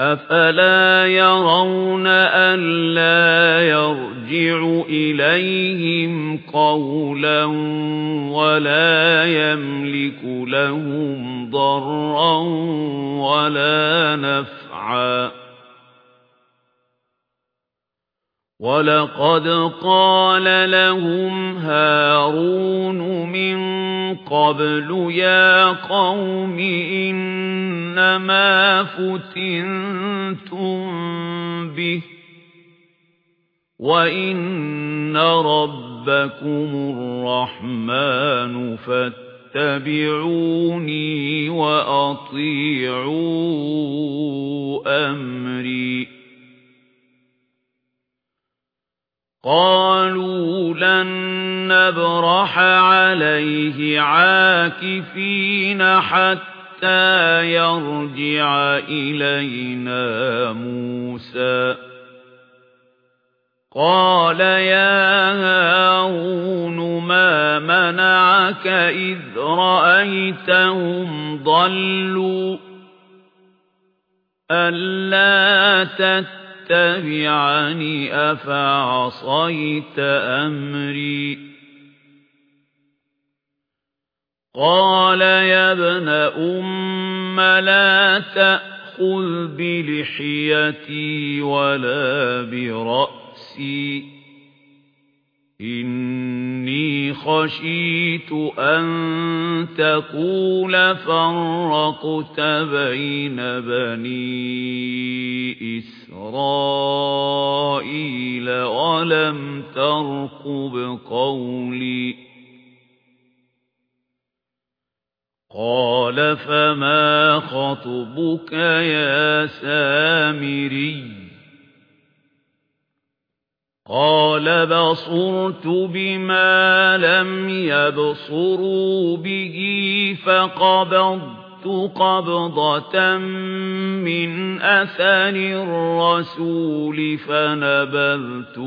أَفَلَا يَرَوْنَ أَلَّا يَرْجِعُ إِلَيْهِمْ قَوْلًا وَلَا يَمْلِكُ لَهُمْ ضَرًّا وَلَا نَفْعًا وَلَقَدْ قَالَ لَهُمْ هَارُونُ مِنْ قَبْلُ يَا قَوْمِ إِنَّمَا فُتِنْتُمْ بِهِ وَإِنَّ رَبَّكُمُ الرَّحْمَنُ فَاتَّبِعُونِي وَأَطِيعُوا أَمْرِي قَالُوا لَن نَّبْرَحَ عَلَيْهِ عَاكِفِينَ حَتَّى يَرْجِعَ إِلَيْنَا مُوسَى قَالَ يَا هَارُونُ مَا مَنَعَكَ إِذْ رَأَيْتَهُمْ ضَلُّوا أَلَّا تَتَّبِعَنِ تتبعني أفعصيت أمري قال يا ابن أم لا تأخذ بلحيتي ولا برأسي إِنِّي خَشِيتُ أَن تَقُولَ فَرَّقْتَ بَيْنَ بَنِي إِسْرَائِيلَ قَالَ فَمَا خَطْبُكَ يَا سَامِرِيُّ قال بصرت بما لم يبصروا به فقبضت قبضة من أثر الرسول فنبذتها